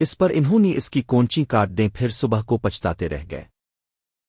اس پر انہوں نے اس کی کونچی کاٹ دیں پھر صبح کو پچھتاتے رہ گئے۔